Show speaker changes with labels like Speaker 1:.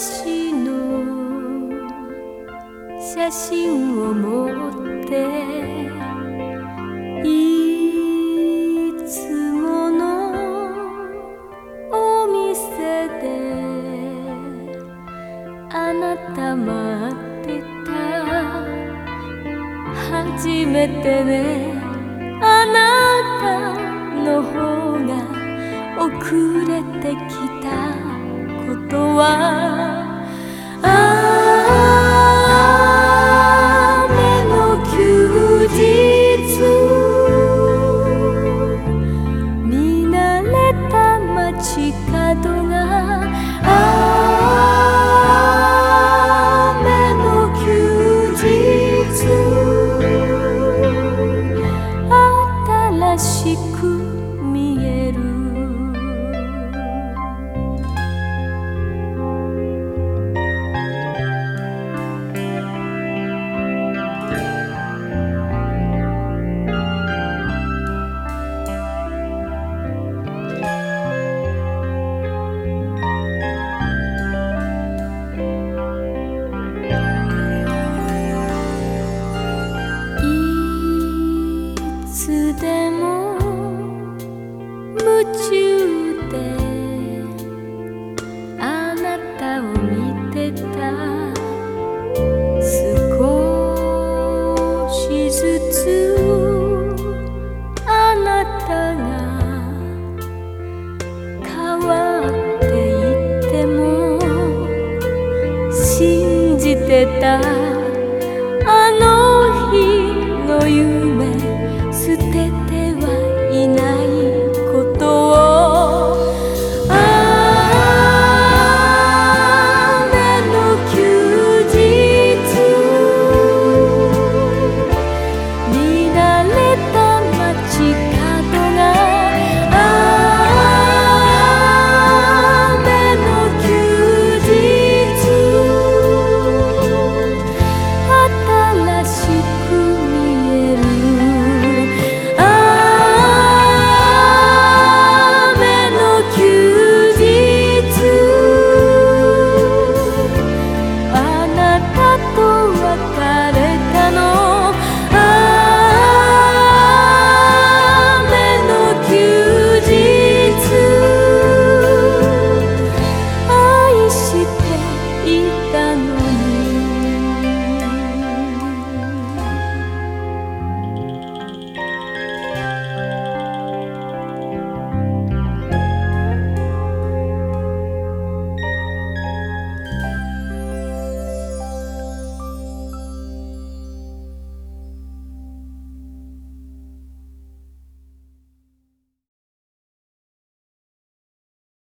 Speaker 1: 昔の写真を持っていつものお店であなた待ってた。初めてねあなたの方が遅れてきたことは tunay つでも夢中であなたを見てた。少しずつあなたが変わっていっても信じてた。あの日の夢捨てて